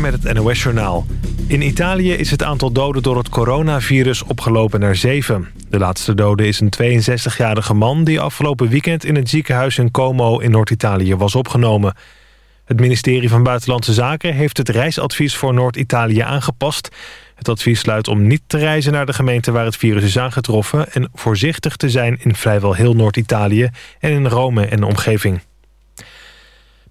Met het NOS-journaal. In Italië is het aantal doden door het coronavirus opgelopen naar zeven. De laatste dode is een 62-jarige man... die afgelopen weekend in het ziekenhuis in Como in Noord-Italië was opgenomen. Het ministerie van Buitenlandse Zaken heeft het reisadvies voor Noord-Italië aangepast. Het advies luidt om niet te reizen naar de gemeente waar het virus is aangetroffen... en voorzichtig te zijn in vrijwel heel Noord-Italië en in Rome en omgeving.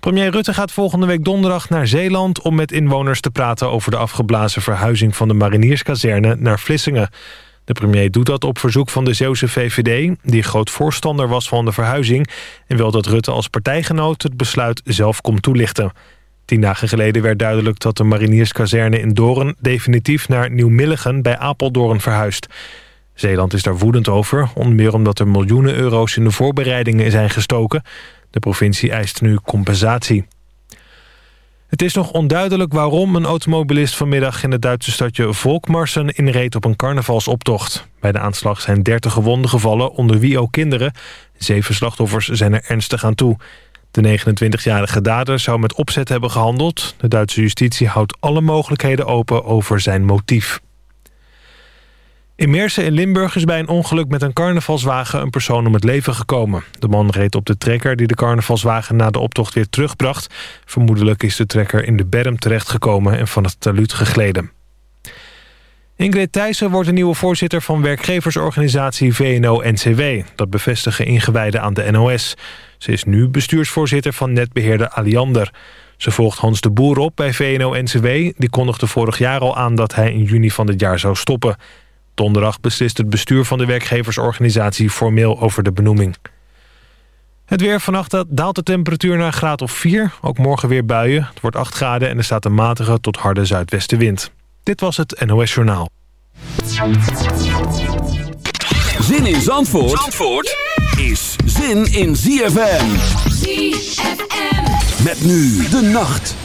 Premier Rutte gaat volgende week donderdag naar Zeeland... om met inwoners te praten over de afgeblazen verhuizing... van de marinierskazerne naar Vlissingen. De premier doet dat op verzoek van de Zeeuwse VVD... die groot voorstander was van de verhuizing... en wil dat Rutte als partijgenoot het besluit zelf komt toelichten. Tien dagen geleden werd duidelijk dat de marinierskazerne in Doorn... definitief naar Nieuw-Milligen bij Apeldoorn verhuist. Zeeland is daar woedend over, onder meer omdat er miljoenen euro's in de voorbereidingen zijn gestoken. De provincie eist nu compensatie. Het is nog onduidelijk waarom een automobilist vanmiddag in het Duitse stadje Volkmarsen inreed op een carnavalsoptocht. Bij de aanslag zijn 30 gewonden gevallen, onder wie ook kinderen. Zeven slachtoffers zijn er ernstig aan toe. De 29-jarige dader zou met opzet hebben gehandeld. De Duitse justitie houdt alle mogelijkheden open over zijn motief. In Meersen in Limburg is bij een ongeluk met een carnavalswagen een persoon om het leven gekomen. De man reed op de trekker die de carnavalswagen na de optocht weer terugbracht. Vermoedelijk is de trekker in de berm terechtgekomen en van het taluut gegleden. Ingrid Thijssen wordt de nieuwe voorzitter van werkgeversorganisatie VNO-NCW. Dat bevestigen ingewijden aan de NOS. Ze is nu bestuursvoorzitter van netbeheerder Aliander. Ze volgt Hans de Boer op bij VNO-NCW. Die kondigde vorig jaar al aan dat hij in juni van dit jaar zou stoppen. Donderdag beslist het bestuur van de werkgeversorganisatie formeel over de benoeming. Het weer vannacht daalt de temperatuur naar een graad of 4. Ook morgen weer buien. Het wordt 8 graden en er staat een matige tot harde zuidwestenwind. Dit was het NOS Journaal. Zin in Zandvoort, Zandvoort is zin in ZFM. ZFM. Met nu de nacht.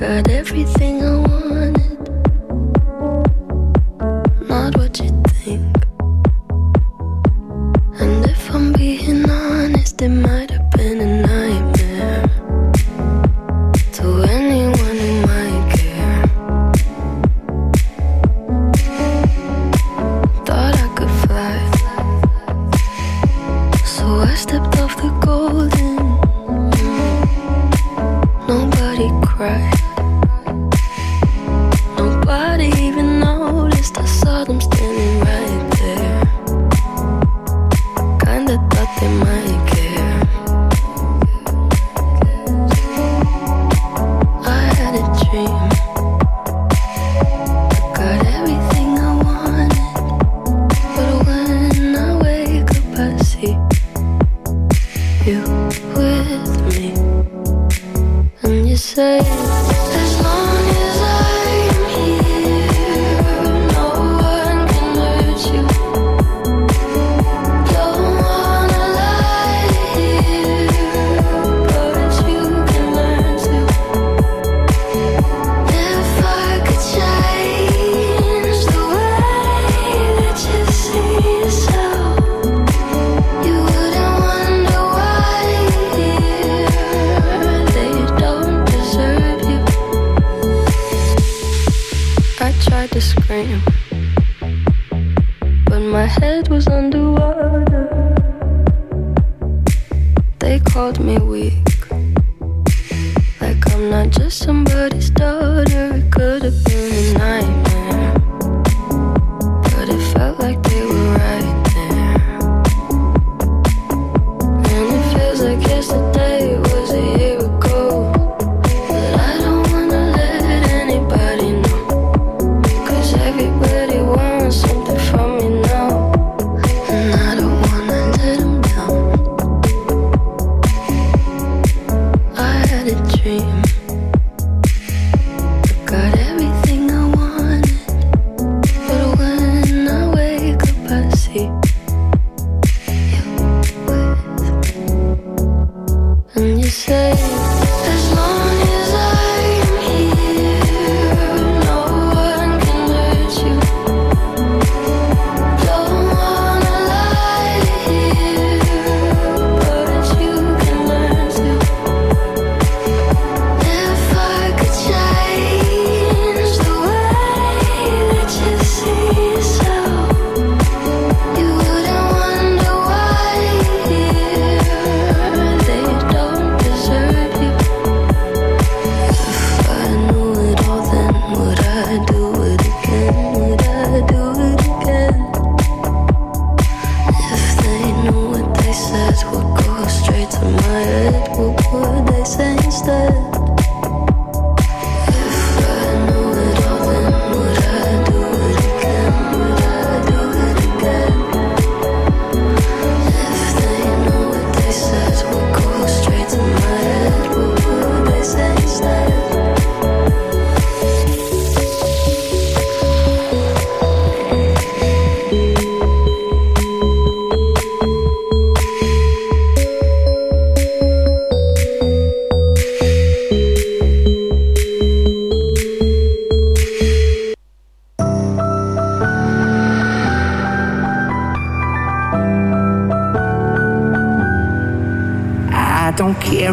Got everything I want.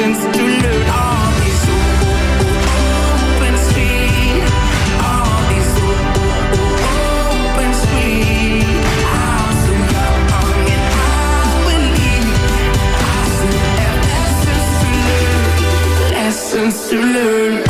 to all these open streets, all these open streets. Young and I believe I still have lessons to learn, lessons to learn.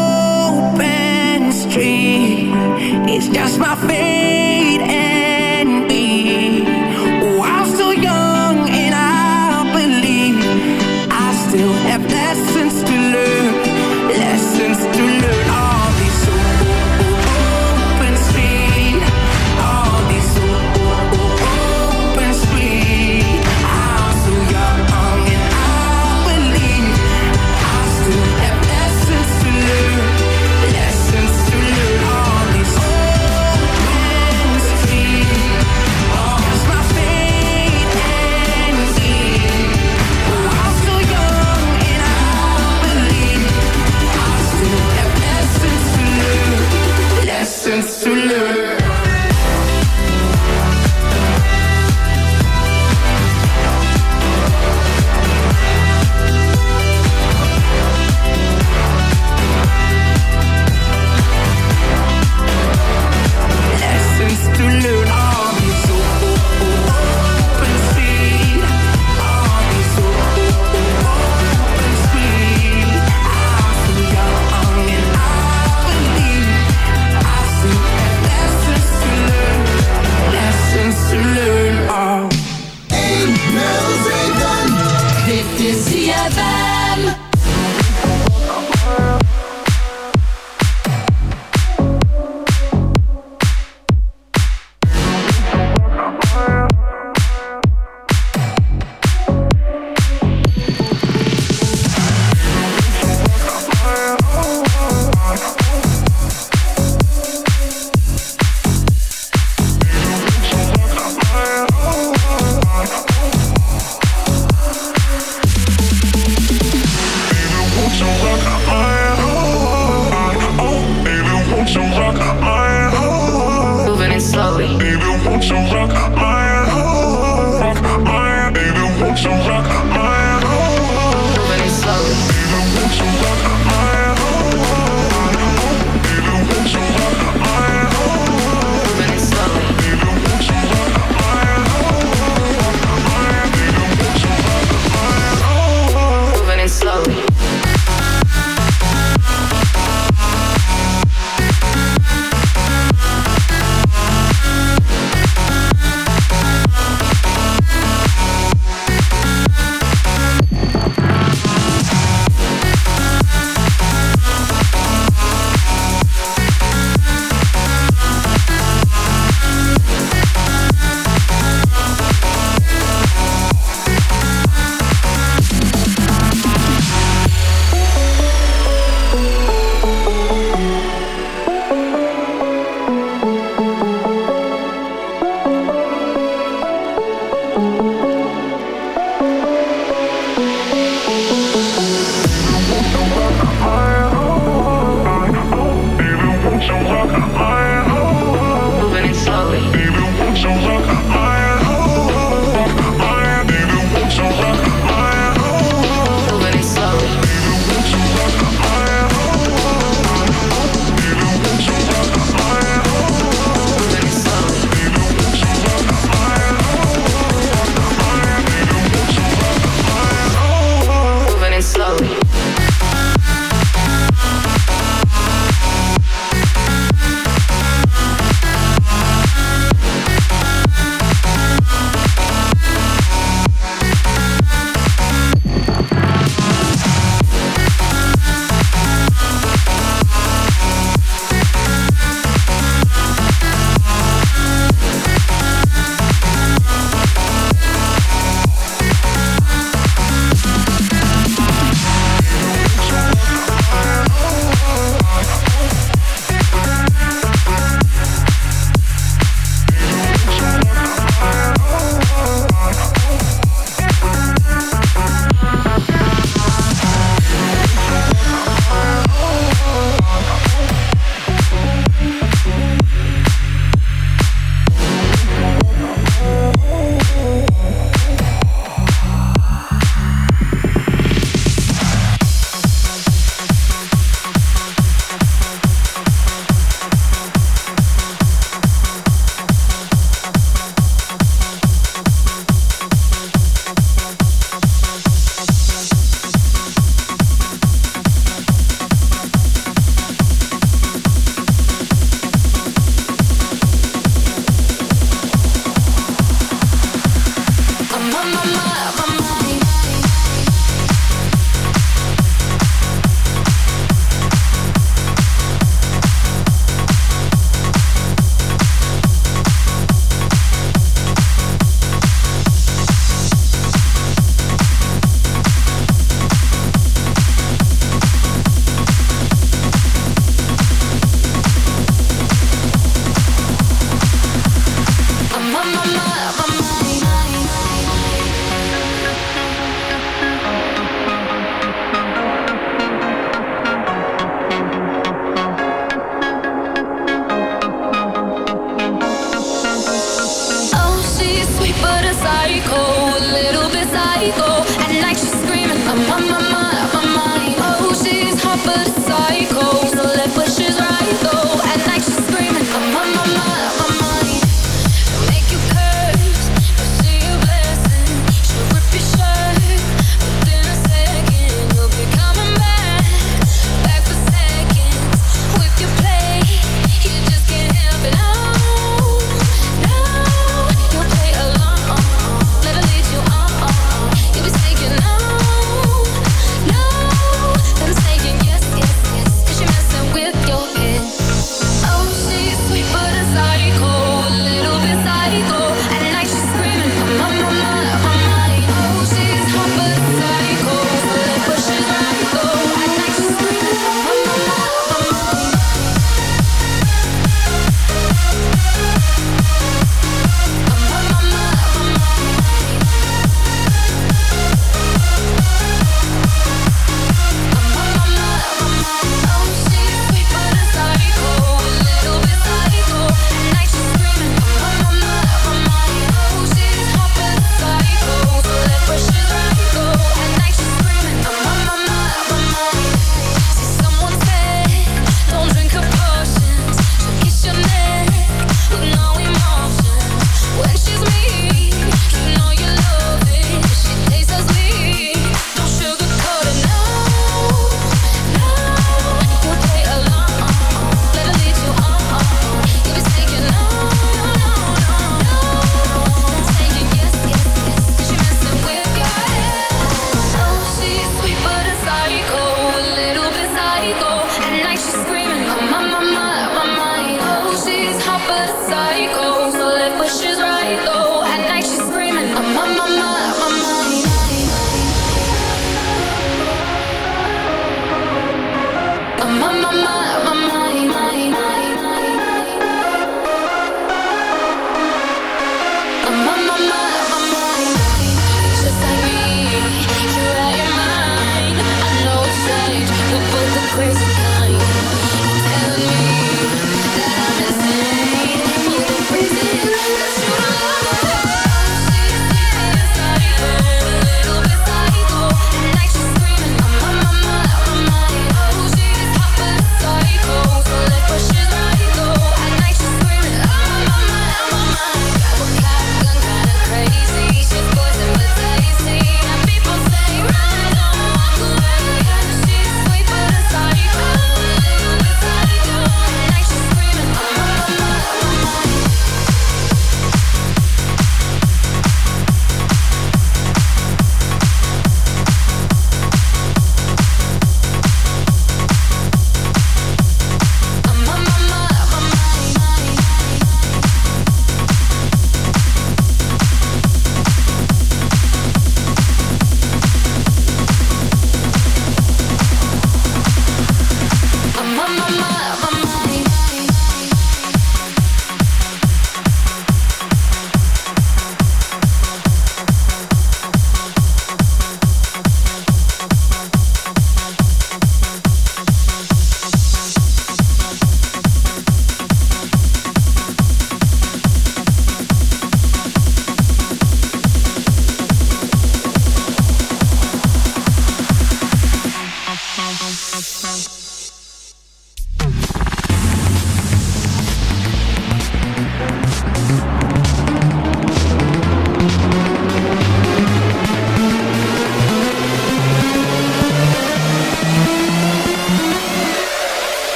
it's just my fate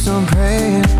Keeps on praying.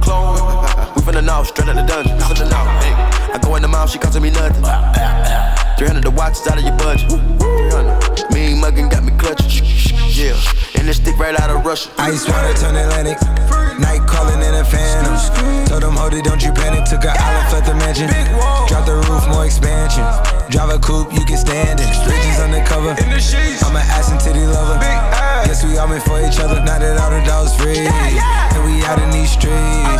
Clone. We finna know, straight out the dungeon. Finna know. Hey, I go in the mouth, she costing me nothing. 300 the watch is out of your budget. 300. Mean muggin' got me clutching. Yeah. and this stick right out of Russia. Ice water turn Atlantic. Night calling in a phantom. Told them, hold it, don't you panic. Took a island, left the mansion. Drop the roof, more expansion. Drive a coupe, you can stand it. Bridges undercover. I'm an ass and titty lover. Guess we all meant for each other. Now that all the dogs free. And we out in these streets.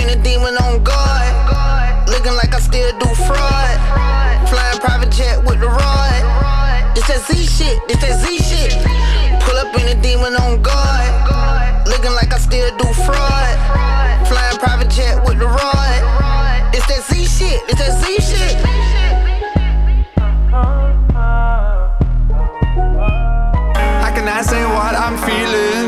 in a demon on guard. Looking like I still do fraud. Flying private jet with the rod. It's that Z shit, it's that Z shit. Pull up in a demon on guard. Looking like I still do fraud. Flying private jet with the rod. It's that Z shit, it's that Z shit. I say what I'm feeling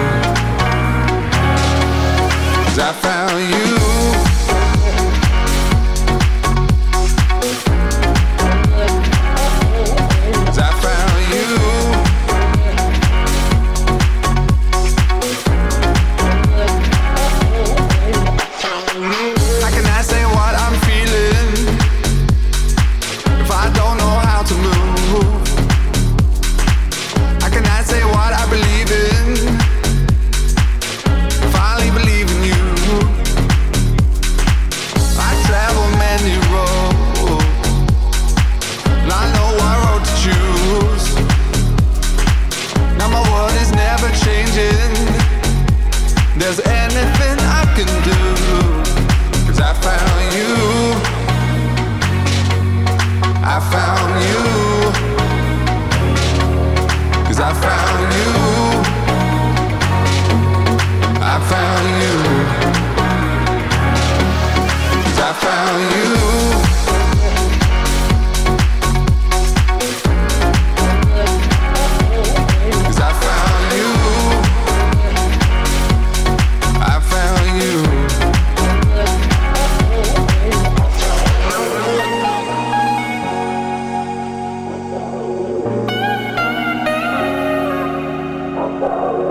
Tot